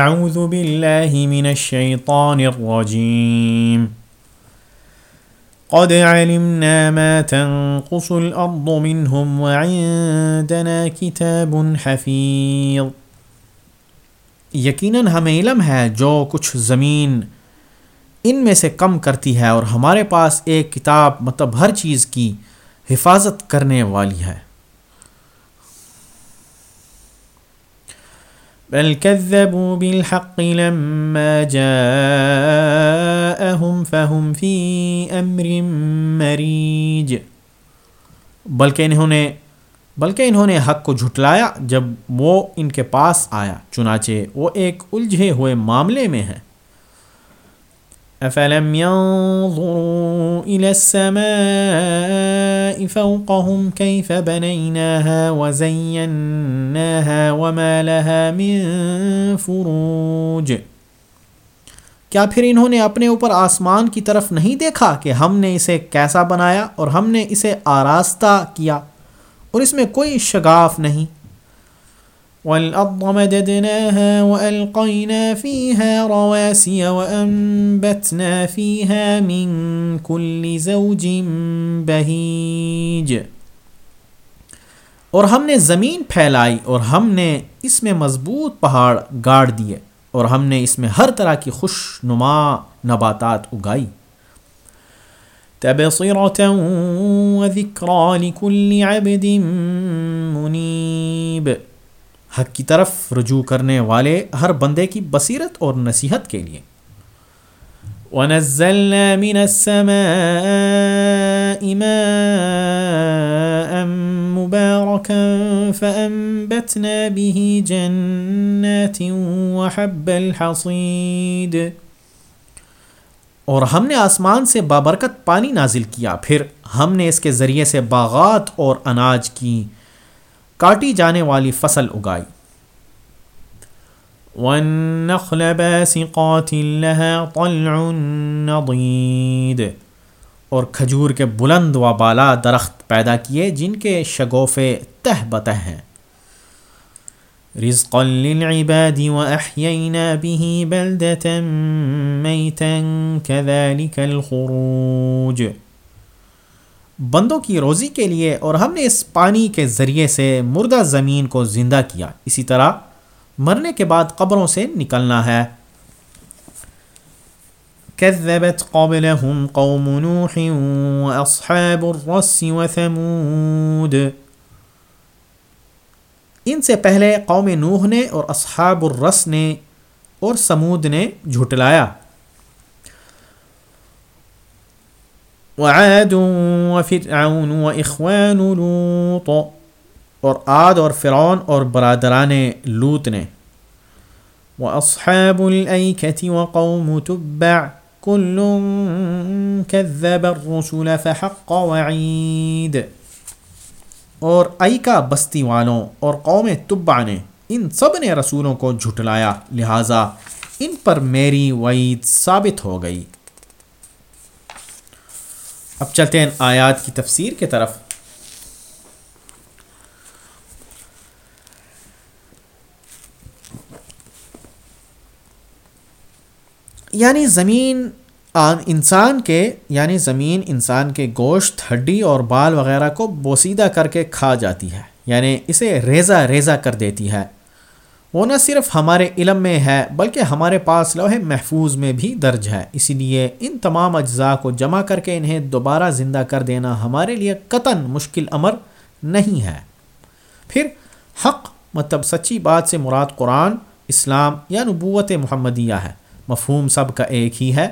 اعوذ باللہ من الشیطان الرجیم قد علمنا ما تنقص الارض منهم وعندنا كتاب حفیظ یقیناً ہمیں علم ہے جو کچھ زمین ان میں سے کم کرتی ہے اور ہمارے پاس ایک کتاب مطلب ہر چیز کی حفاظت کرنے والی ہے۔ بل كذبوا بالحق لما جاءهم فهم في امر مريج. بلکہ انہوں نے بلکہ انہوں نے حق کو جھٹلایا جب وہ ان کے پاس آیا، چنانچہ وہ ایک الجھے ہوئے معاملے میں ہیں۔ افلم ينظروا الى السماء فوقهم كيف بنيناها وزيناها وما لها من فروج۔ کیا پھر انہوں نے اپنے اوپر آسمان کی طرف نہیں دیکھا کہ ہم نے اسے کیسا بنایا اور ہم نے اسے آراستہ کیا اور اس میں کوئی شگاف نہیں؟ والأرض مددناها وألقينا فيها رواسي وأنبتنا فيها من كل زوج بهيج. اور ہم نے زمین پھیلائی اور ہم نے اس میں مضبوط پہاڑ گاڑ دیے اور ہم نے اس میں ہر طرح کی خوش نما نباتات اگائی. تبصرة وذكرى لكل عبد منيب. حق کی طرف رجوع کرنے والے ہر بندے کی بصیرت اور نصیحت کے لیے۔ وَنَزَّلْنَا مِنَ السَّمَاءِ مَاءً مُبَارَكًا فَأَنبَتْنَا بِهِ جَنَّاتٍ وَحَبَّ الْحَصِيدِ۔ اور ہم نے آسمان سے بابرکت پانی نازل کیا، پھر ہم نے اس کے ذریعے سے باغات اور اناج کی کاٹی جانے والی فصل اگائی۔ والنخل باسقات لها طلع نضید اور کھجور کے بلند و بالا درخت پیدا کیے جن کے شگوفے تہ بتہ ہیں۔ رزقا للعباد واحيينا به بلدة ميتا كذلك الخروج۔ بندوں کی روزی کے لیے اور ہم نے اس پانی کے ذریعے سے مردہ زمین کو زندہ کیا۔ اسی طرح مرنے کے بعد قبروں سے نکلنا ہے۔ كذبت قبلهم قوم نوح واصحاب الرس وثمود۔ ان سے پہلے قوم نوح نے اور اصحاب الرس نے اور سمود نے جھٹلایا۔ وعاد وفرعون واخوان لوط. اور عاد اور فرعون اور برادران لوت نے. واصحاب الایکه وقوم تبع. كل كذب الرسل فحق وعید اور ایکا بستی والوں اور قوم تبع نے ان سب نے رسولوں کو جھٹلایا، لہٰذا ان پر میری وعید ثابت ہو گئی۔ اب چلتے ہیں آیات کی تفسیر کی طرف۔ یعنی زمین انسان کے یعنی زمین انسان کے گوشت، ہڈی اور بال وغیرہ کو بوسیدہ کر کے کھا جاتی ہے یعنی اسے ریزہ ریزہ کر دیتی ہے۔ وہ نہ صرف ہمارے علم میں ہے، بلکہ ہمارے پاس لوہے محفوظ میں بھی درج ہے۔ اسی لیے ان تمام اجزاء کو جمع کر کے انہیں دوبارہ زندہ کر دینا ہمارے لیے قطن مشکل امر نہیں ہے۔ پھر حق مطلب سچی بات سے مراد قرآن، اسلام یا نبوت محمدیہ ہے۔ مفہوم سب کا ایک ہی ہے۔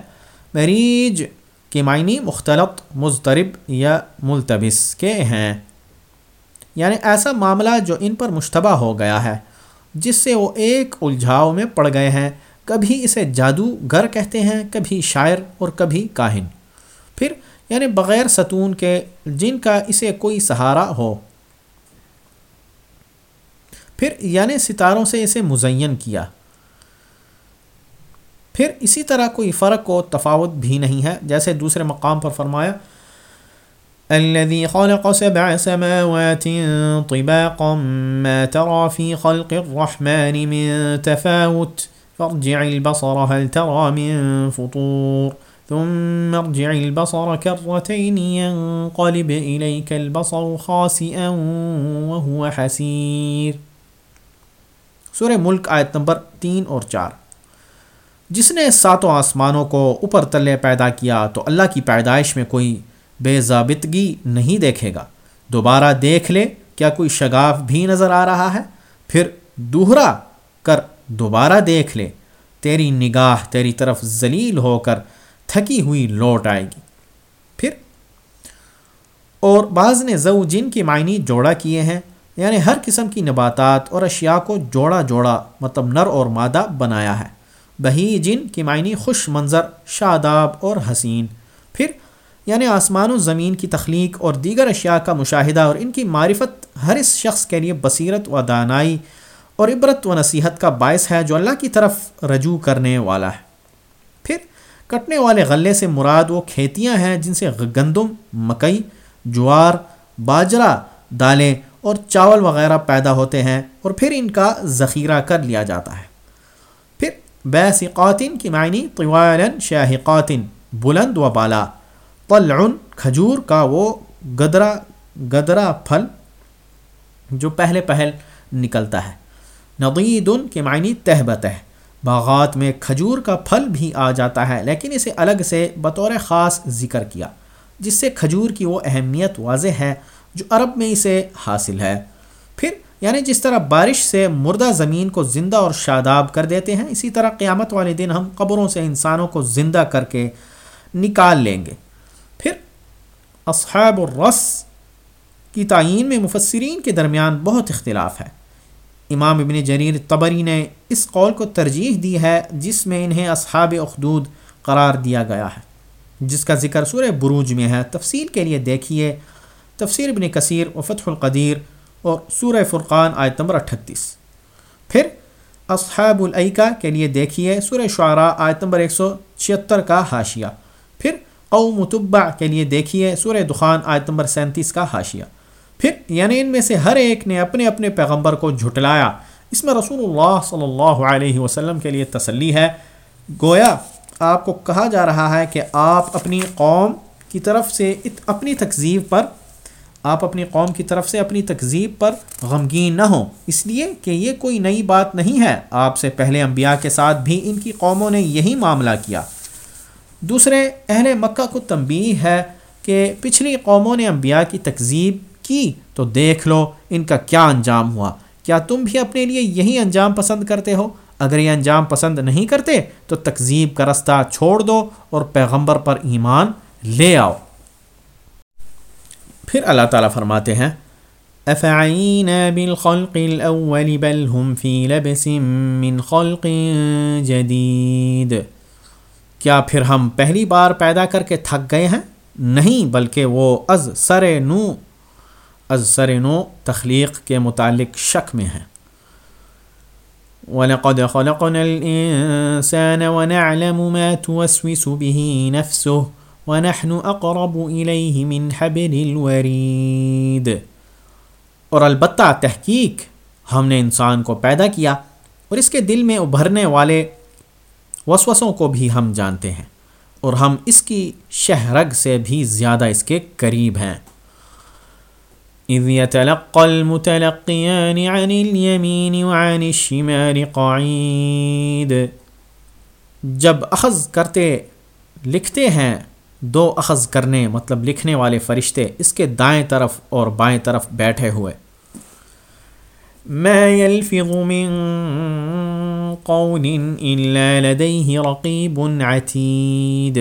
مریج کے معنی مختلط، مضطرب یا ملتبس کے ہیں۔ یعنی ایسا معاملہ جو ان پر مشتبہ ہو گیا ہے۔ جس سے وہ ایک الجھاؤ میں پڑ گئے ہیں۔ کبھی اسے جادو گر کہتے ہیں، کبھی شاعر اور کبھی کاہن۔ پھر یعنی بغیر ستون کے، جن کا اسے کوئی سہارا ہو۔ پھر یعنی ستاروں سے اسے مزین کیا۔ پھر، اسی طرح کوئی فرق و تفاوت بھی نہیں ہے۔ جیسے دوسرے مقام پر فرمایا الذي خلق سبع سماوات طباقا ما ترى في خلق الرحمن من تفاوت. فارجع البصر، هل ترى من فطور؟ ثم ارجع البصر كرتين ينقلب إليك البصر خاسئا وهو حسير. سورہ ملک آیت نمبر تین اور چار. جس نے ساتوں آسمانوں کو اوپر تلے پیدا کیا تو اللہ کی پیدائش میں کوئی بے ضابطگی نہیں دیکھے گا۔ دوبارہ دیکھ لے، کیا کوئی شگاف بھی نظر آ رہا ہے؟ پھر دوہرا کر، دوبارہ دیکھ لے۔ تیری نگاہ، تیری طرف ذلیل ہو کر تھکی ہوئی لوٹ آئے گی۔ پھر، اور بعض نے زو جن کی معنی جوڑا کیے ہیں یعنی ہر قسم کی نباتات اور اشیاء کو جوڑا جوڑا مطلب نر اور مادہ بنایا ہے۔ بہی جن کی معنی خوش منظر، شاداب اور حسین۔ پھر یعنی آسمان و زمین کی تخلیق اور دیگر اشیاء کا مشاہدہ اور ان کی معرفت ہر اس شخص کے لیے بصیرت و دانائی اور عبرت و نصیحت کا باعث ہے جو اللہ کی طرف رجوع کرنے والا ہے۔ پھر کٹنے والے غلے سے مراد وہ کھیتیاں ہیں جن سے گندم، مکئی، جوار، باجرہ، دالیں اور چاول وغیرہ پیدا ہوتے ہیں اور پھر ان کا ذخیرہ کر لیا جاتا ہے۔ پھر بیس کی معنی طوالن شاہ بلند و بالا۔ طلعن، کھجور کا وہ گدرا گدرا پھل جو پہلے پہل نکلتا ہے۔ ندیدن کے معنی تہ بتہ باغات میں کھجور کا پھل بھی آ جاتا ہے، لیکن اسے الگ سے بطور خاص ذکر کیا، جس سے کھجور کی وہ اہمیت واضح ہے، جو عرب میں اسے حاصل ہے۔ پھر یعنی جس طرح بارش سے مردہ زمین کو زندہ اور شاداب کر دیتے ہیں، اسی طرح قیامت والے دن ہم قبروں سے انسانوں کو زندہ کر کے نکال لیں گے۔ پھر اصحاب الرس کی تعین میں مفسرین کے درمیان بہت اختلاف ہے۔ امام ابن جریر تبری نے اس قول کو ترجیح دی ہے جس میں انہیں اصحاب اخدود قرار دیا گیا ہے، جس کا ذکر سورہ بروج میں ہے۔ تفصیل کے لیے دیکھیے تفسیر ابن کثیر و فتح القدیر اور سورہ فرقان آیت نمبر اٹھتیس۔ پھر اصحاب العقا کے لیے دیکھیے سورہ شعراء آیت نمبر ایک سو چھہتر کا حاشیہ۔ پھر قوم متبع کے لیے دیکھیے سورہ دخان آیت نمبر سینتیس کا حاشیہ۔ پھر یعنی ان میں سے ہر ایک نے اپنے اپنے پیغمبر کو جھٹلایا۔ اس میں رسول اللہ صلی اللہ علیہ وسلم کے لیے تسلی ہے۔ گویا آپ کو کہا جا رہا ہے کہ آپ اپنی قوم کی طرف سے اپنی تقزیب پر آپ اپنی قوم کی طرف سے اپنی تقزیب پر غمگین نہ ہوں۔ اس لیے کہ یہ کوئی نئی بات نہیں ہے۔ آپ سے پہلے انبیاء کے ساتھ بھی ان کی قوموں نے یہی معاملہ کیا۔ دوسرے اہل مکہ کو تنبیہ ہے کہ پچھلی قوموں نے انبیاء کی تقزیب کی تو دیکھ لو ان کا کیا انجام ہوا۔ کیا تم بھی اپنے لیے یہی انجام پسند کرتے ہو؟ اگر یہ انجام پسند نہیں کرتے تو تقزیب کا رستہ چھوڑ دو اور پیغمبر پر ایمان لے آؤ۔ پھر اللہ تعالیٰ فرماتے ہیں بالخلق الاول بل هم في لبس من خلق جدید کیا پھر ہم پہلی بار پیدا کر کے تھک گئے ہیں؟ نہیں، بلکہ وہ از سر نو، از سر نو تخلیق کے متعلق شک میں ہیں۔ وَلَقَدْ خَلَقْنَا الْإِنسَانَ وَنَعْلَمُ مَا تُوَسْوِسُ بِهِ نَفْسُهُ وَنَحْنُ أَقْرَبُ إِلَيْهِ مِنْ حَبِلِ الْوَرِيدِ۔ اور البتہ تحقیق ہم نے انسان کو پیدا کیا اور اس کے دل میں ابھرنے والے وسوسوں کو بھی ہم جانتے ہیں اور ہم اس کی شہرگ سے بھی زیادہ اس کے قریب ہیں۔ اذ يتلقى المتلقيان عن اليمين وعن الشمال قعيد۔ جب اخذ کرتے لکھتے ہیں، دو اخذ کرنے مطلب لکھنے والے فرشتے اس کے دائیں طرف اور بائیں طرف بیٹھے ہوئے۔ ما يلفظ من قول الا لديه رقيب عتيد.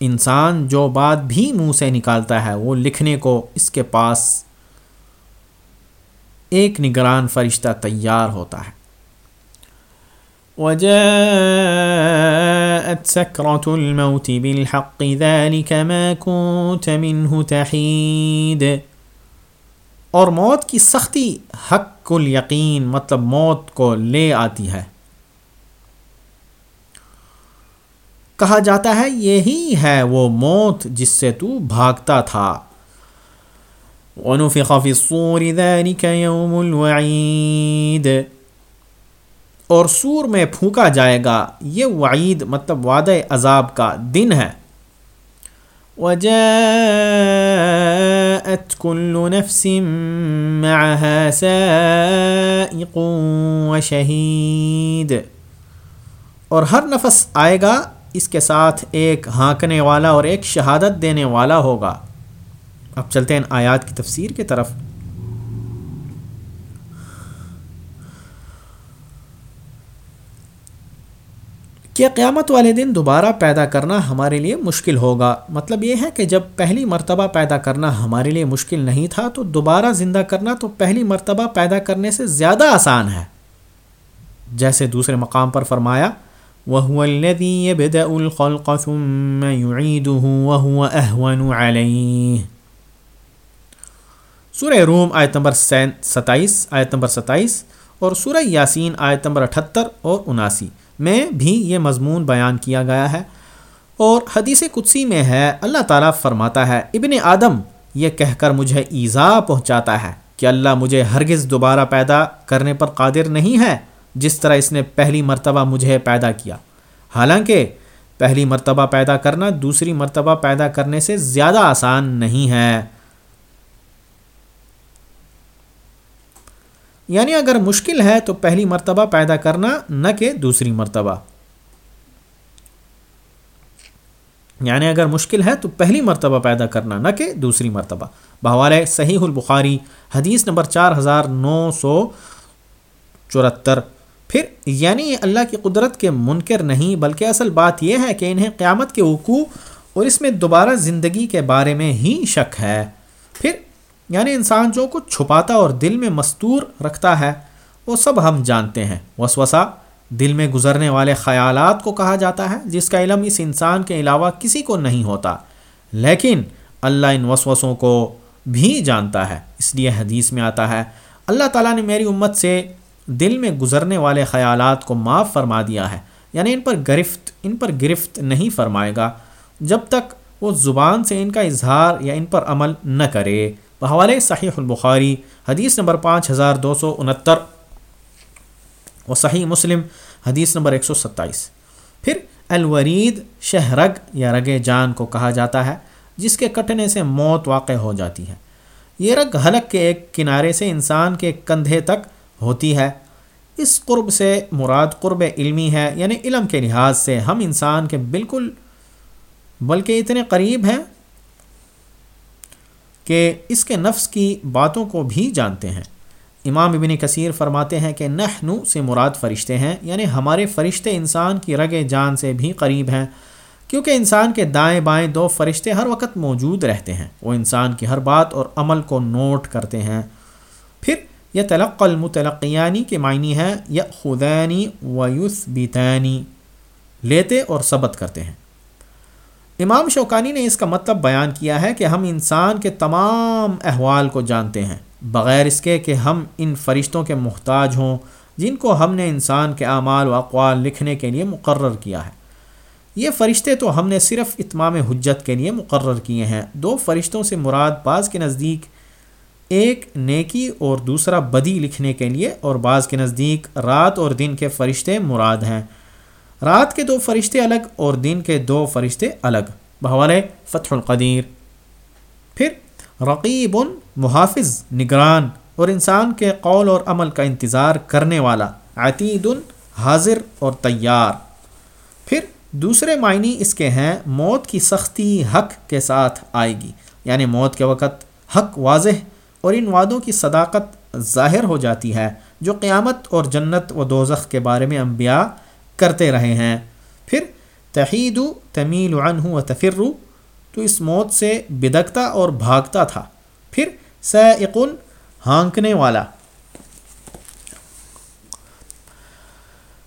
انسان جو بات بھی منہ سے نکالتا ہے، وہ لکھنے کو اس کے پاس ایک نگران فرشتہ تیار ہوتا ہے۔ وجاءت سكرة الموت بالحق، ذلك ما كنت منه تحيد اور موت کی سختی حق الیقین مطلب موت کو لے آتی ہے۔ کہا جاتا ہے یہی ہے وہ موت جس سے تو بھاگتا تھا۔ ونفخ في الصور ذلك يوم الوعيد۔ اور سور میں پھونکا جائے گا، یہ وعید مطلب وعدہ عذاب کا دن ہے۔ وجاءت كل نفس معها سائق وشهيد۔ اور ہر نفس آئے گا، اس کے ساتھ ایک ہانکنے والا اور ایک شہادت دینے والا ہوگا۔ اب چلتے ہیں آیات کی تفسیر کی طرف۔ کہ قیامت والے دن دوبارہ پیدا کرنا ہمارے لیے مشکل ہوگا۔ مطلب یہ ہے کہ جب پہلی مرتبہ پیدا کرنا ہمارے لیے مشکل نہیں تھا، تو دوبارہ زندہ کرنا تو پہلی مرتبہ پیدا کرنے سے زیادہ آسان ہے۔ جیسے دوسرے مقام پر فرمایا وہ سورہ روم آیت نمبر ستائیس، آیت نمبر ستائیس اور سورہ یاسین آیت نمبر اٹھتر اور اناسی۔ میں بھی یہ مضمون بیان کیا گیا ہے۔ اور حدیث قدسی میں ہے، اللہ تعالیٰ فرماتا ہے، ابن آدم یہ کہہ کر مجھے ایزا پہنچاتا ہے کہ اللہ مجھے ہرگز دوبارہ پیدا کرنے پر قادر نہیں ہے جس طرح اس نے پہلی مرتبہ مجھے پیدا کیا۔ حالانکہ پہلی مرتبہ پیدا کرنا دوسری مرتبہ پیدا کرنے سے زیادہ آسان نہیں ہے۔ یعنی اگر مشکل ہے تو پہلی مرتبہ پیدا کرنا، نہ کہ دوسری مرتبہ۔ یعنی اگر مشکل ہے تو پہلی مرتبہ پیدا کرنا، نہ کہ دوسری مرتبہ۔ بہوال صحیح البخاری، حدیث نمبر چار ہزار نو سو چورہتر۔ پھر یعنی یہ اللہ کی قدرت کے منکر نہیں، بلکہ اصل بات یہ ہے کہ انہیں قیامت کے وقوع اور اس میں دوبارہ زندگی کے بارے میں ہی شک ہے۔ پھر یعنی انسان جو کچھ چھپاتا اور دل میں مستور رکھتا ہے، وہ سب ہم جانتے ہیں۔ وسوسہ، دل میں گزرنے والے خیالات کو کہا جاتا ہے، جس کا علم اس انسان کے علاوہ کسی کو نہیں ہوتا۔ لیکن اللہ ان وسوسوں کو بھی جانتا ہے۔ اس لیے حدیث میں آتا ہے، اللہ تعالیٰ نے میری امت سے دل میں گزرنے والے خیالات کو معاف فرما دیا ہے۔ یعنی ان پر گرفت، ان پر گرفت نہیں فرمائے گا۔ جب تک وہ زبان سے ان کا اظہار یا ان پر عمل نہ کرے۔ بحوالے صحیح البخاری، حدیث نمبر پانچ ہزار دو سو انہتر و صحیح مسلم، حدیث نمبر ایک سو ستائیس۔ پھر الورید شہ رگ یا رگ جان کو کہا جاتا ہے، جس کے کٹنے سے موت واقع ہو جاتی ہے۔ یہ رگ حلق کے ایک کنارے سے انسان کے کندھے تک ہوتی ہے۔ اس قرب سے مراد قرب علمی ہے یعنی علم کے لحاظ سے ہم انسان کے بالکل، بلکہ اتنے قریب ہیں کہ اس کے نفس کی باتوں کو بھی جانتے ہیں۔ امام ابن کثیر فرماتے ہیں کہ نحنو سے مراد فرشتے ہیں یعنی ہمارے فرشتے انسان کی رگ جان سے بھی قریب ہیں، کیونکہ انسان کے دائیں بائیں دو فرشتے ہر وقت موجود رہتے ہیں۔ وہ انسان کی ہر بات اور عمل کو نوٹ کرتے ہیں۔ پھر یہ تلق المتلقیانی کے معنی ہے یا خدانی ویوس بیتانی لیتے اور ثبت کرتے ہیں۔ امام شوکانی نے اس کا مطلب بیان کیا ہے کہ ہم انسان کے تمام احوال کو جانتے ہیں، بغیر اس کے کہ ہم ان فرشتوں کے محتاج ہوں، جن کو ہم نے انسان کے اعمال و اقوال لکھنے کے لیے مقرر کیا ہے۔ یہ فرشتے تو ہم نے صرف اتمام حجت کے لیے مقرر کیے ہیں۔ دو فرشتوں سے مراد بعض کے نزدیک ایک نیکی اور دوسرا بدی لکھنے کے لیے اور بعض کے نزدیک رات اور دن کے فرشتے مراد ہیں۔ رات کے دو فرشتے الگ اور دن کے دو فرشتے الگ۔ بحوالے فتح القدیر۔ پھر، رقیب، محافظ، نگران اور انسان کے قول اور عمل کا انتظار کرنے والا، عتید، حاضر اور تیار۔ پھر، دوسرے معنی اس کے ہیں، موت کی سختی حق کے ساتھ آئے گی۔ یعنی موت کے وقت حق واضح اور ان وعدوں کی صداقت ظاہر ہو جاتی ہے، جو قیامت اور جنت و دوزخ کے بارے میں انبیاء کرتے رہے ہیں۔ پھر تحید تمیل عنہ و تفر تو اس موت سے بدکتا اور بھاگتا تھا۔ پھر سیقن ہانکنے والا۔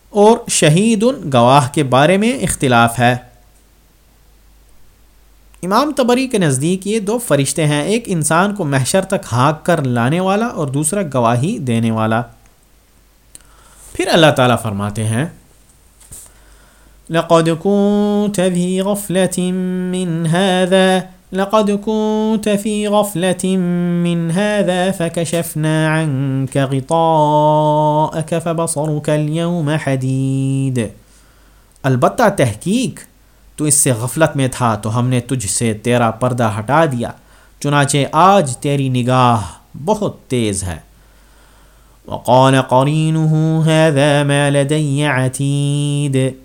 اور شہید گواہ کے بارے میں اختلاف ہے۔ امام تبری کے نزدیک یہ دو فرشتے ہیں، ایک انسان کو محشر تک ہانک کر لانے والا اور دوسرا گواہی دینے والا۔ پھر اللہ تعالیٰ فرماتے ہیں لقد كنت في غفلة من هذا، لقد كنت في غفلة من هذا فكشفنا عنك غطاءك فبصرك اليوم حديد۔ البتہ تحقیق، تو اس سے غفلت میں تھا تو ہم نے تجھ سے تیرا پردہ ہٹا دیا، چنانچہ آج تیری نگاہ بہت تیز ہے۔ وقال قرينه هذا ما لدي عتيد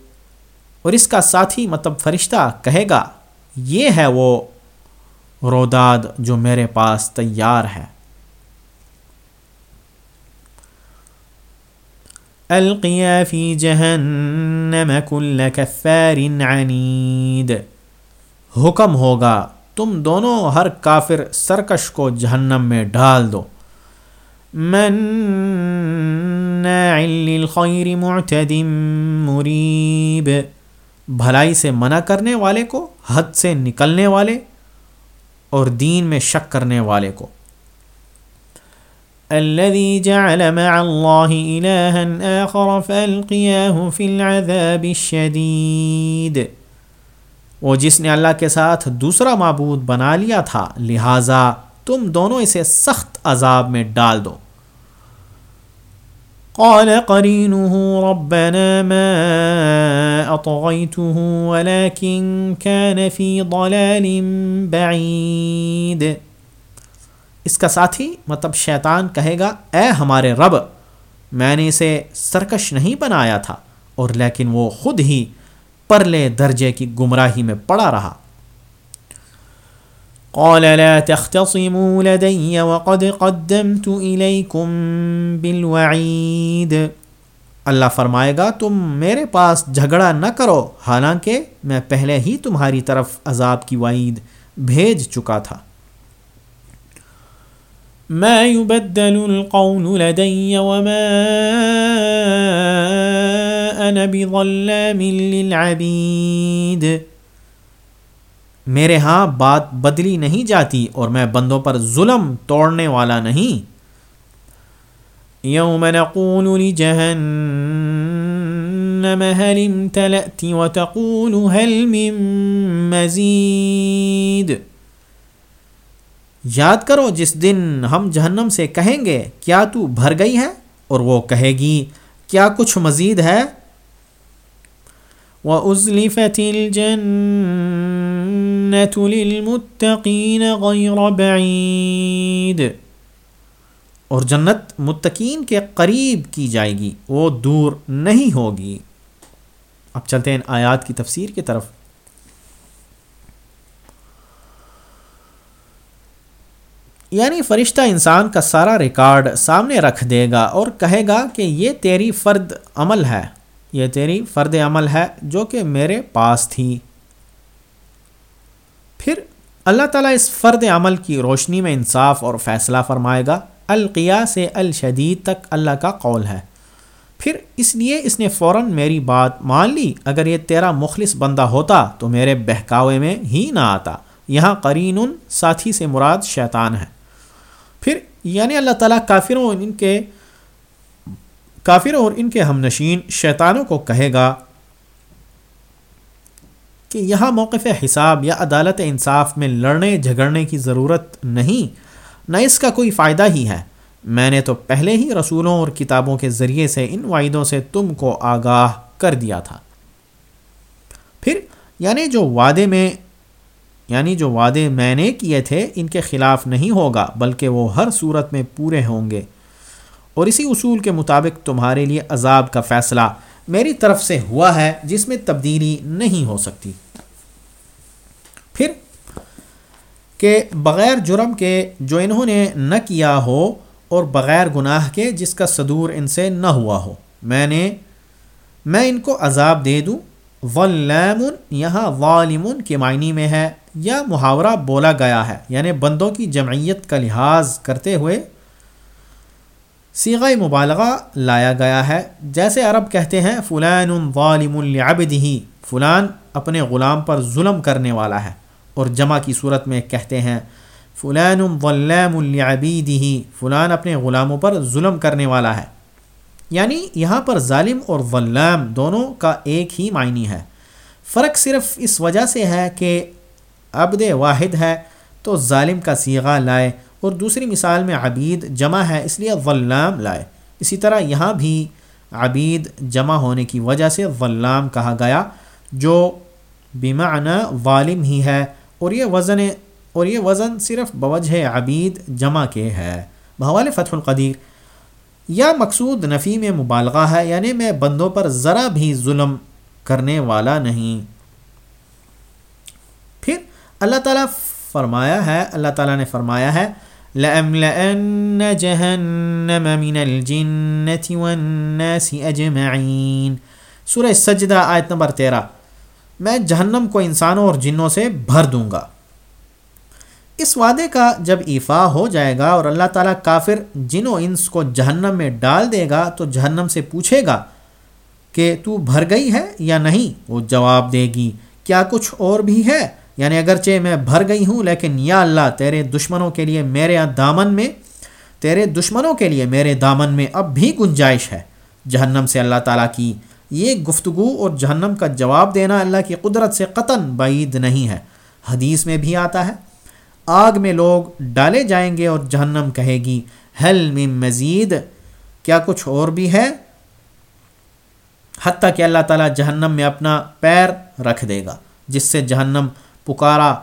اور اس کا ساتھی مطلب فرشتہ کہے گا، یہ ہے وہ روداد جو میرے پاس تیار ہے۔ القیا فی جہنم کل کفار عنید۔ حکم ہوگا، تم دونوں ہر کافر سرکش کو جہنم میں ڈال دو۔ من للخیر معتد مریب۔ بھلائی سے منع کرنے والے کو، حد سے نکلنے والے اور دین میں شک کرنے والے کو۔ الذي جعل مع الله إلها آخر فألقياه في العذاب الشديد۔ وہ جس نے اللہ کے ساتھ دوسرا معبود بنا لیا تھا، لہٰذا تم دونوں اسے سخت عذاب میں ڈال دو۔ قال قرينه ربنا ما أطغيته ولكن كان في ضلال بعيد۔ اس کا ساتھی مطلب شیطان کہے گا، اے ہمارے رب، میں نے اسے سرکش نہیں بنایا تھا اور لیکن وہ خود ہی پرلے درجے کی گمراہی میں پڑا رہا۔ قال لا تختصموا لدي وقد قدمت إليكم بالوعيد۔ اللہ فرمائے گا، تم میرے پاس جھگڑا نہ کرو، حالانکہ میں پہلے ہی تمہاری طرف عذاب کی وعید بھیج چکا تھا۔ ما يبدل القول لدي وما أنا بظلام للعبيد۔ میرے ہاں بات بدلی نہیں جاتی اور میں بندوں پر ظلم توڑنے والا نہیں۔ یوم نقول لجہنم هل امتلأت وتقول هل من مزید۔ یاد کرو جس دن ہم جہنم سے کہیں گے، کیا تو بھر گئی ہے؟ اور وہ کہے گی، کیا کچھ مزید ہے؟ وَأُزْلِفَتِ الْجَنَّةُ لِلْمُتَّقِينَ غَيْرَ بَعِيدٍ۔ اور جنت متقین کے قریب کی جائے گی، وہ دور نہیں ہوگی۔ اب چلتے ہیں آیات کی تفسیر کی طرف۔ یعنی فرشتہ انسان کا سارا ریکارڈ سامنے رکھ دے گا اور کہے گا کہ یہ تیری فرد عمل ہے، یہ تیری فرد عمل ہے جو کہ میرے پاس تھی۔ پھر اللہ تعالیٰ اس فرد عمل کی روشنی میں انصاف اور فیصلہ فرمائے گا القیا سے الشدید تک اللہ کا قول ہے۔ پھر اس لیے اس نے فوراً میری بات مان لی، اگر یہ تیرا مخلص بندہ ہوتا تو میرے بہکاوے میں ہی نہ آتا۔ یہاں قرین ساتھی سے مراد شیطان ہے۔ پھر یعنی اللہ تعالیٰ کافروں ان کے کافر اور ان کے ہم نشین شیطانوں کو کہے گا کہ یہاں موقف حساب یا عدالت انصاف میں لڑنے جھگڑنے کی ضرورت نہیں، نہ اس کا کوئی فائدہ ہی ہے۔ میں نے تو پہلے ہی رسولوں اور کتابوں کے ذریعے سے ان وعدوں سے تم کو آگاہ کر دیا تھا۔ پھر یعنی جو وعدے میں یعنی جو وعدے میں نے کیے تھے، ان کے خلاف نہیں ہوگا، بلکہ وہ ہر صورت میں پورے ہوں گے۔ اور اسی اصول کے مطابق تمہارے لیے عذاب کا فیصلہ۔ میری طرف سے ہوا ہے جس میں تبدیلی نہیں ہو سکتی۔ پھر کہ بغیر جرم کے جو انہوں نے نہ کیا ہو اور بغیر گناہ کے جس کا صدور ان سے نہ ہوا ہو۔ میں نے، میں ان کو عذاب دے دوں۔ ولیم یہاں والمن کے معنی میں ہے یا محاورہ بولا گیا ہے یعنی بندوں کی جمعیت کا لحاظ کرتے ہوئے سیغ مبالغہ لایا گیا ہے۔ جیسے عرب کہتے ہیں، فلان ظالم العبدہ فلان اپنے غلام پر ظلم کرنے والا ہے۔ اور جمع کی صورت میں کہتے ہیں، فلان ظلام العبیدہ فلان اپنے غلاموں پر ظلم کرنے والا ہے۔ یعنی یہاں پر ظالم اور ظلام دونوں کا ایک ہی معنی ہے۔ فرق صرف اس وجہ سے ہے کہ عبد واحد ہے تو ظالم کا سیغہ لائے اور دوسری مثال میں عبید جمع ہے، اس لیے غلام لائے۔ اسی طرح یہاں بھی عبید جمع ہونے کی وجہ سے غلام کہا گیا، جو بیمعنی ظالم ہی ہے۔ اور یہ وزن، اور یہ وزن صرف بوجہ عبید جمع کے ہے۔ بحوال فتح القدیر، یا مقصود نفی میں مبالغہ ہے یعنی میں بندوں پر ذرا بھی ظلم کرنے والا نہیں۔ پھر اللہ تعالیٰ فرمایا ہے، اللہ تعالیٰ نے فرمایا ہے لَأَمْلَأَنَّ جَهَنَّمَ مِنَ الْجِنَّةِ وَالنَّاسِ أَجْمَعِينَ. سورہ سجدہ آیت نمبر تیرہ. میں جہنم کو انسانوں اور جنوں سے بھر دوں گا۔ اس وعدے کا جب ایفا ہو جائے گا اور اللہ تعالیٰ کافر جن و انس کو جہنم میں ڈال دے گا تو جہنم سے پوچھے گا کہ تو بھر گئی ہے یا نہیں؟ وہ جواب دے گی، کیا کچھ اور بھی ہے؟ یعنی اگرچہ میں بھر گئی ہوں، لیکن یا اللہ، تیرے دشمنوں کے لیے میرے دامن میں، تیرے دشمنوں کے لیے میرے دامن میں اب بھی گنجائش ہے۔ جہنم سے اللہ تعالیٰ کی یہ گفتگو اور جہنم کا جواب دینا اللہ کی قدرت سے قطن بعید نہیں ہے۔ حدیث میں بھی آتا ہے، آگ میں لوگ ڈالے جائیں گے اور جہنم کہے گی حل میں مزید۔ کیا کچھ اور بھی ہے؟ حتیٰ کہ اللہ تعالیٰ جہنم میں اپنا پیر رکھ دے گا، جس سے جہنم پکارا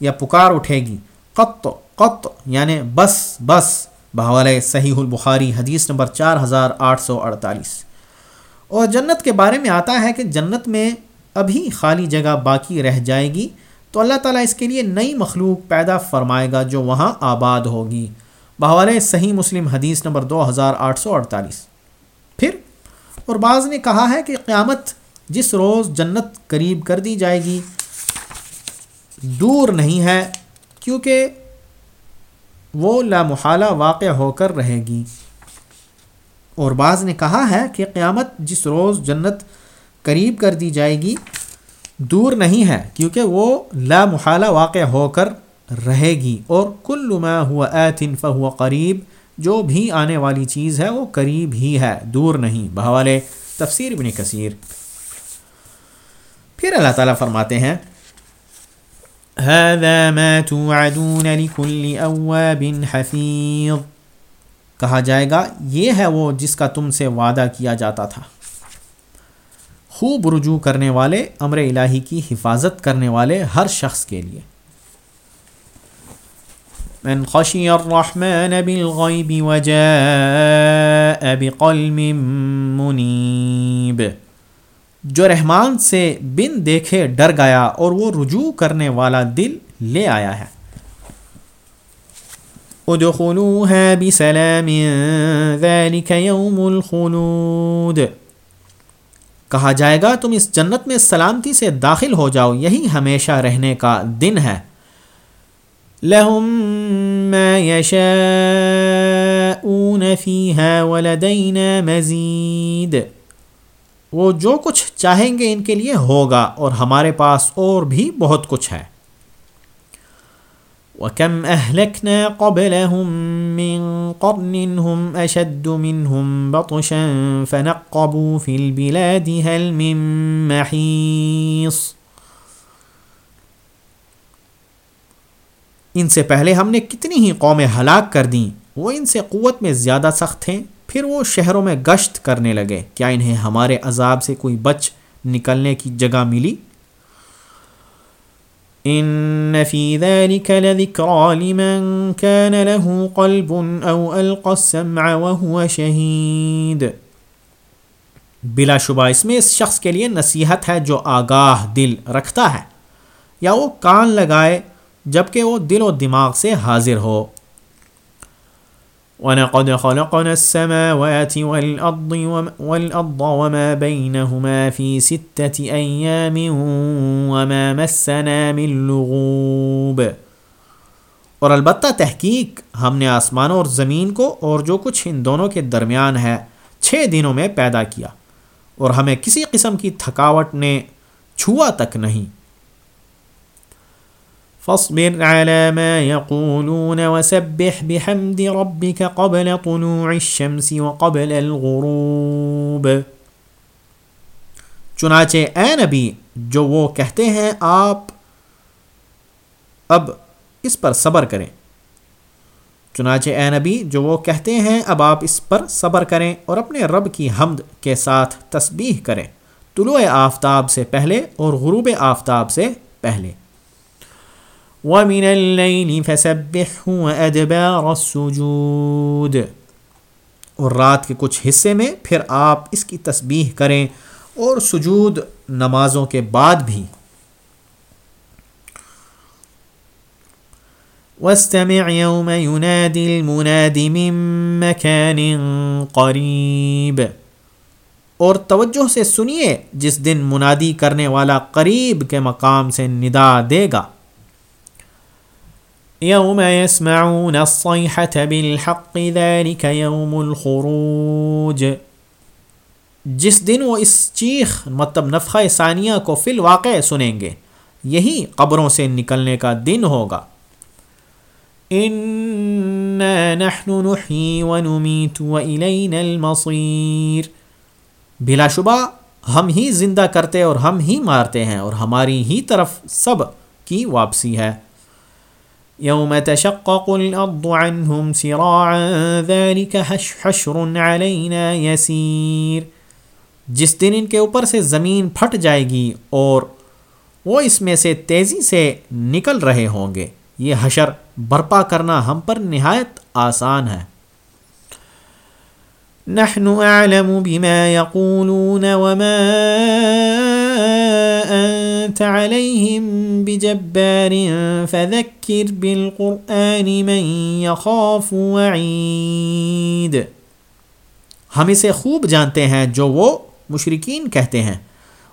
یا پکار اٹھے گی، قط قط یعنی بس بس۔ بحوالے صحیح البخاری، حدیث نمبر چار ہزار آٹھ سو اڑتالیس۔ اور جنت کے بارے میں آتا ہے کہ جنت میں ابھی خالی جگہ باقی رہ جائے گی، تو اللہ تعالیٰ اس کے لیے نئی مخلوق پیدا فرمائے گا جو وہاں آباد ہوگی۔ بہوالے صحیح مسلم، حدیث نمبر دو ہزار آٹھ سو اڑتالیس۔ پھر، اور بعض نے کہا ہے کہ قیامت جس روز جنت قریب کر دی جائے گی دور نہیں ہے کیونکہ وہ لامحالہ واقع ہو کر رہے گی۔ اور بعض نے کہا ہے کہ قیامت جس روز جنت قریب کر دی جائے گی دور نہیں ہے کیونکہ وہ لا محالہ واقع ہو کر رہے گی۔ اور کل ما ہوا ایتن فہو قریب، جو بھی آنے والی چیز ہے وہ قریب ہی ہے، دور نہیں۔ بحوالے تفسیر ابن کثیر۔ پھر اللہ تعالیٰ فرماتے ہیں هذا ما توعدون لكل اواب حفیظ کہا جائے گا، یہ ہے وہ جس کا تم سے وعدہ کیا جاتا تھا۔ خوب رجوع کرنے والے، امر الہی کی حفاظت کرنے والے ہر شخص کے لیے۔ من خشی الرحمن بالغیب وجاء بقلب منیب۔ جو رحمان سے بن دیکھے ڈر گیا اور وہ رجوع کرنے والا دل لے آیا ہے۔ ادخلوها بسلام ذلك يوم الخلود۔ کہا جائے گا، تم اس جنت میں سلامتی سے داخل ہو جاؤ، یہی ہمیشہ رہنے کا دن ہے۔ لہم ما يشاءون فيها ولدينا مزید وہ جو کچھ چاہیں گے ان کے لیے ہوگا اور ہمارے پاس اور بھی بہت کچھ ہے۔ وكم أهلكنا قبلهم من قرن هم أشد منهم بطشا فنقبوا في البلاد هل من محيص۔ ان سے پہلے ہم نے کتنی ہی قومیں ہلاک کر دیں، وہ ان سے قوت میں زیادہ سخت تھے پھر وہ شہروں میں گشت کرنے لگے۔ کیا انہیں ہمارے عذاب سے کوئی بچ نکلنے کی جگہ ملی؟ ان فی ذلك لذکرى لمن كان له قلب او القى السمع وهو شہید بلا شبہ اس میں اس شخص کے لیے نصیحت ہے جو آگاہ دل رکھتا ہے، یا وہ کان لگائے جبکہ وہ دل و دماغ سے حاضر ہو۔ وَلَقَدْ خَلَقْنَا السَّمَاوَاتِ وَالْأَرْضِ وَالْأَرْضَ وَمَا بَيْنَهُمَا فِي سِتَّةِ أَيَّامٍ وَمَا مَسَّنَا مِن لُغُوبٍ۔ اور البتہ تحقیق ہم نے آسمانوں اور زمین کو اور جو کچھ ان دونوں کے درمیان ہے چھ دنوں میں پیدا کیا اور ہمیں کسی قسم کی تھکاوٹ نے چھوا تک نہیں۔ فاصبر على ما يقولون وسبح بحمد ربك قبل طلوع الشمس وقبل الغروب. چنانچہ اے نبی، جو وہ کہتے ہیں، آپ اب اس پر صبر کریں۔ چنانچہ اے نبی، جو وہ کہتے ہیں، اب آپ اس پر صبر کریں اور اپنے رب کی حمد کے ساتھ تسبیح کریں۔ طلوع آفتاب سے پہلے اور غروب آفتاب سے پہلے۔ وَمِنَ اللَّيْلِ فَسَبِّحْهُ وَأَدْبَارَ السُّجُودِ۔ اور رات کے کچھ حصے میں پھر آپ اس کی تسبیح کریں اور سجود نمازوں کے بعد بھی۔ وَاسْتَمِعْ يَوْمَ يُنَادِ الْمُنَادِ مِن مَكَانٍ قَرِيبٍ۔ اور توجہ سے سنیے جس دن منادی کرنے والا قریب کے مقام سے ندا دے گا۔ يوم يسمعون الصيحة بالحق ذلك يوم الخروج. جس دن وہ اس چیخ مطلب نفخہ ثانیہ کو فی الواقع سنیں گے، یہی قبروں سے نکلنے کا دن ہوگا۔ نحن نحيي ونميت وإلينا المصير۔ بلا شبہ، ہم ہی زندہ کرتے اور ہم ہی مارتے ہیں اور ہماری ہی طرف سب کی واپسی ہے۔ يوم تشقق الأرض عنهم سراعا ذلك حشر علينا يسير. جس دن ان کے اوپر سے زمین پھٹ جائے گی اور وہ اس میں سے تیزی سے نکل رہے ہوں گے، یہ حشر برپا کرنا ہم پر نہایت آسان ہے۔ نحن اعلم بما يقولون وما انت عليهم بجبار فذكر بالقرآن من يخاف وعيد۔ ہم اسے خوب جانتے ہیں جو وہ مشرقین کہتے ہیں۔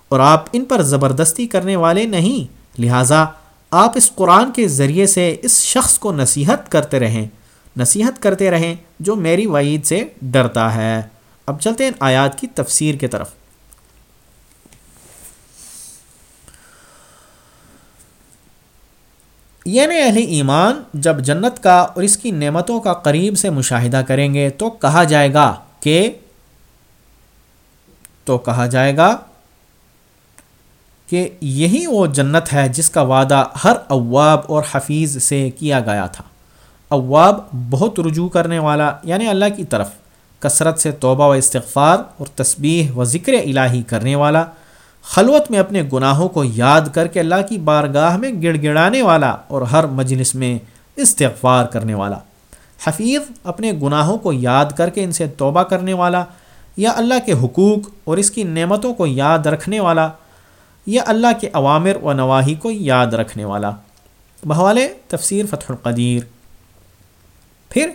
اور آپ ان پر زبردستی کرنے والے نہیں۔ لہٰذا آپ اس قرآن کے ذریعے سے اس شخص کو نصیحت کرتے رہیں۔ نصیحت کرتے رہیں جو میری وعید سے ڈرتا ہے۔ اب چلتے ہیں آیات کی تفسیر کے طرف۔ یعنی اہل ایمان جب جنت کا اور اس کی نعمتوں کا قریب سے مشاہدہ کریں گے تو کہا جائے گا کہ تو کہا جائے گا کہ یہی وہ جنت ہے جس کا وعدہ ہر اواب اور حفیظ سے کیا گیا تھا۔ اواب بہت رجوع کرنے والا یعنی اللہ کی طرف، کثرت سے توبہ و استغفار اور تسبیح و ذکر الہی کرنے والا خلوت میں اپنے گناہوں کو یاد کر کے اللہ کی بارگاہ میں گڑ گڑانے والا اور ہر مجلس میں استغفار کرنے والا۔ حفیظ اپنے گناہوں کو یاد کر کے ان سے توبہ کرنے والا یا اللہ کے حقوق اور اس کی نعمتوں کو یاد رکھنے والا یا اللہ کے عوامر و نواحی کو یاد رکھنے والا۔ بحوالے تفسیر فتح القدیر۔ پھر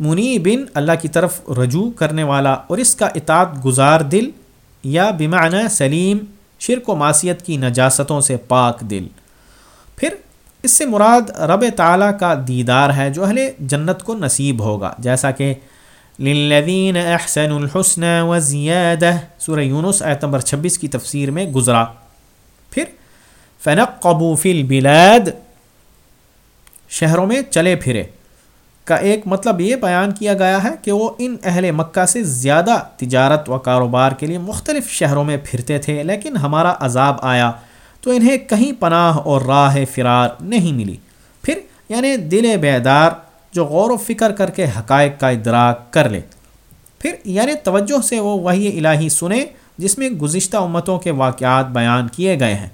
منی بن اللہ کی طرف رجوع کرنے والا اور اس کا اطاعت گزار دل یا بمعنی سلیم، شرک و معصیت کی نجاستوں سے پاک دل۔ پھر اس سے مراد رب تعالیٰ کا دیدار ہے جو اہل جنت کو نصیب ہوگا۔ جیسا کہ للذین احسن الحسن و زیادہ سورہ یونس آیت نمبر چھبیس کی تفسیر میں گزرا۔ پھر فنق قبوف البلاد، شہروں میں چلے پھرے۔ کا ایک مطلب یہ بیان کیا گیا ہے کہ وہ ان اہل مکہ سے زیادہ تجارت و کاروبار کے لیے مختلف شہروں میں پھرتے تھے، لیکن ہمارا عذاب آیا تو انہیں کہیں پناہ اور راہ فرار نہیں ملی۔ پھر یعنی دل بیدار جو غور و فکر کر کے حقائق کا ادراک کر لے۔ پھر یعنی توجہ سے وہ وہی الہی سنے جس میں گزشتہ امتوں کے واقعات بیان کیے گئے ہیں۔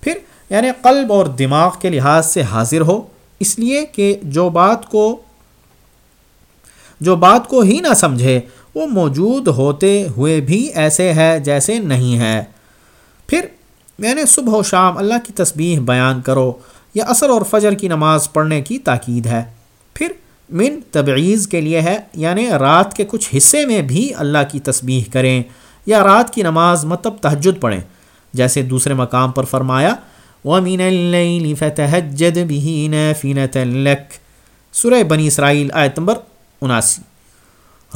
پھر یعنی قلب اور دماغ کے لحاظ سے حاضر ہو، اس لیے کہ جو بات کو جو بات کو ہی نہ سمجھے، وہ موجود ہوتے ہوئے بھی ایسے ہے جیسے نہیں ہے۔ پھر میں نے صبح و شام اللہ کی تسبیح بیان کرو یا عصر اور فجر کی نماز پڑھنے کی تاکید ہے۔ پھر من تبعیض کے لیے ہے یعنی رات کے کچھ حصے میں بھی اللہ کی تسبیح کریں یا رات کی نماز مطلب تہجد پڑھیں۔ جیسے دوسرے مقام پر فرمایا، وَمِنَ اللَّيْلِ فَتَهَجَّدْ بِهِ نَافِنَةً لَكْ۔ سورہ بنی اسرائیل آیت نمبر اناسی۔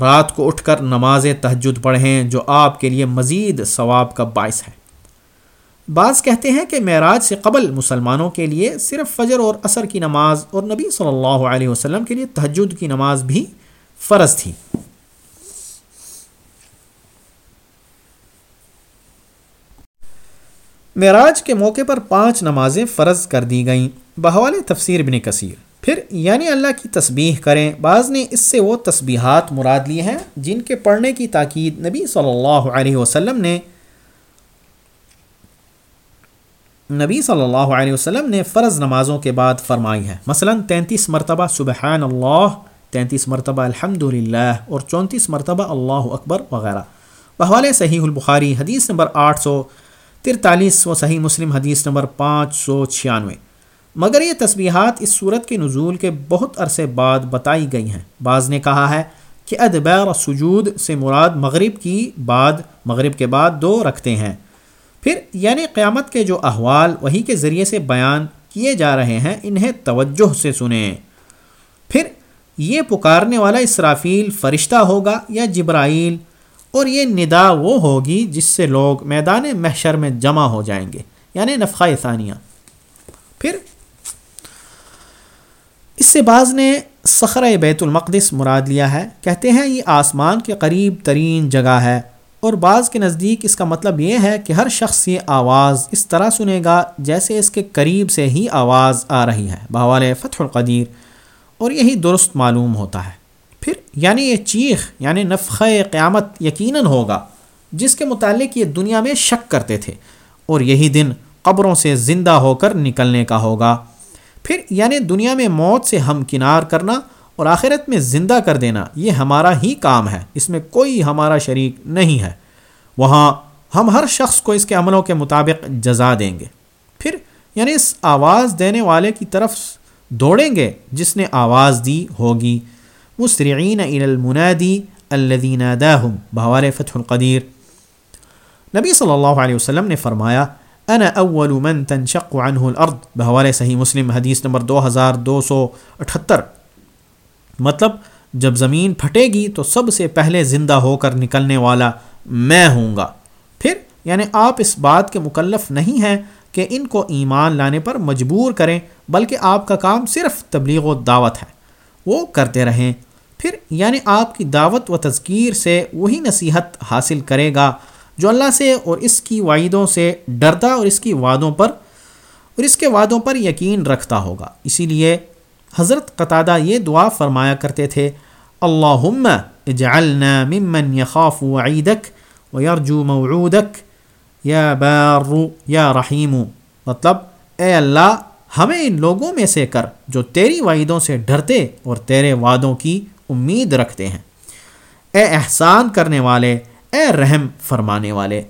رات کو اٹھ کر نماز تہجد پڑھیں جو آپ کے لیے مزید ثواب کا باعث ہے۔ بعض کہتے ہیں کہ معراج سے قبل مسلمانوں کے لیے صرف فجر اور عصر کی نماز اور نبی صلی اللہ علیہ وسلم کے لیے تہجد کی نماز بھی فرض تھی۔ معراج کے موقع پر پانچ نمازیں فرض کر دی گئیں۔ بحوال تفسیر بن کثیر۔ پھر یعنی اللہ کی تسبیح کریں۔ بعض نے اس سے وہ تسبیحات مراد لیے ہیں جن کے پڑھنے کی تاکید نبی صلی اللہ علیہ وسلم نے نبی صلی اللہ علیہ وسلم نے فرض نمازوں کے بعد فرمائی ہے مثلا تینتیس مرتبہ سبحان اللہ، تینتیس مرتبہ الحمد للہ اور چونتیس مرتبہ اللہ اکبر وغیرہ۔ بحوال صحیح البخاری حدیث نمبر آٹھ سو ترتالیس و صحیح مسلم حدیث نمبر پانچ سو چھیانوے۔ مگر یہ تسبیحات اس صورت کے نزول کے بہت عرصے بعد بتائی گئی ہیں۔ بعض نے کہا ہے کہ ادبیر سجود سے مراد مغرب کی بعد، مغرب کے بعد دو رکھتے ہیں۔ پھر یعنی قیامت کے جو احوال وہی کے ذریعے سے بیان کیے جا رہے ہیں، انہیں توجہ سے سنیں۔ پھر یہ پکارنے والا اسرافیل فرشتہ ہوگا یا جبرائیل؟ اور یہ ندا وہ ہوگی جس سے لوگ میدان محشر میں جمع ہو جائیں گے یعنی نفقہ ثانیہ۔ پھر اس سے بعض نے سخرۂ بیت المقدس مراد لیا ہے۔ کہتے ہیں، یہ آسمان کے قریب ترین جگہ ہے۔ اور بعض کے نزدیک اس کا مطلب یہ ہے کہ ہر شخص یہ آواز اس طرح سنے گا جیسے اس کے قریب سے ہی آواز آ رہی ہے۔ بحوال فتح القدیر۔ اور یہی درست معلوم ہوتا ہے۔ پھر یعنی یہ چیخ یعنی نفخ قیامت یقیناً ہوگا، جس کے متعلق یہ دنیا میں شک کرتے تھے۔ اور یہی دن قبروں سے زندہ ہو کر نکلنے کا ہوگا۔ پھر یعنی دنیا میں موت سے ہم کنار کرنا اور آخرت میں زندہ کر دینا، یہ ہمارا ہی کام ہے۔ اس میں کوئی ہمارا شریک نہیں ہے۔ وہاں ہم ہر شخص کو اس کے عملوں کے مطابق جزا دیں گے۔ پھر یعنی اس آواز دینے والے کی طرف دوڑیں گے، جس نے آواز دی ہوگی۔ مسرعین المنادی الدین داہم بہوار فتح القدیر۔ نبی صلی اللہ علیہ وسلم نے فرمایا انا اول من تنشق عنه الارض بحوال صحیح مسلم حدیث نمبر دو ہزار دو سو اٹھتر. مطلب جب زمین پھٹے گی تو سب سے پہلے زندہ ہو کر نکلنے والا میں ہوں گا۔ پھر یعنی آپ اس بات کے مکلف نہیں ہیں کہ ان کو ایمان لانے پر مجبور کریں، بلکہ آپ کا کام صرف تبلیغ و دعوت ہے۔ وہ کرتے رہیں۔ پھر یعنی آپ کی دعوت و تذکیر سے وہی نصیحت حاصل کرے گا جو اللہ سے اور اس کی وعیدوں سے ڈرتا اور اس کی وعدوں پر اور اس کے وعدوں پر یقین رکھتا ہوگا۔ اسی لیے حضرت قطادہ یہ دعا فرمایا کرتے تھے اللہ اجعلنا ممن يخاف وعیدک ویرجو موعودک۔ یا بار یا رحیم مطلب اے اللہ، ہمیں ان لوگوں میں سے کر جو تیری وعیدوں سے ڈرتے اور تیرے وعدوں کی امید رکھتے ہیں۔ اے احسان کرنے والے اے رحم فرمانے والے۔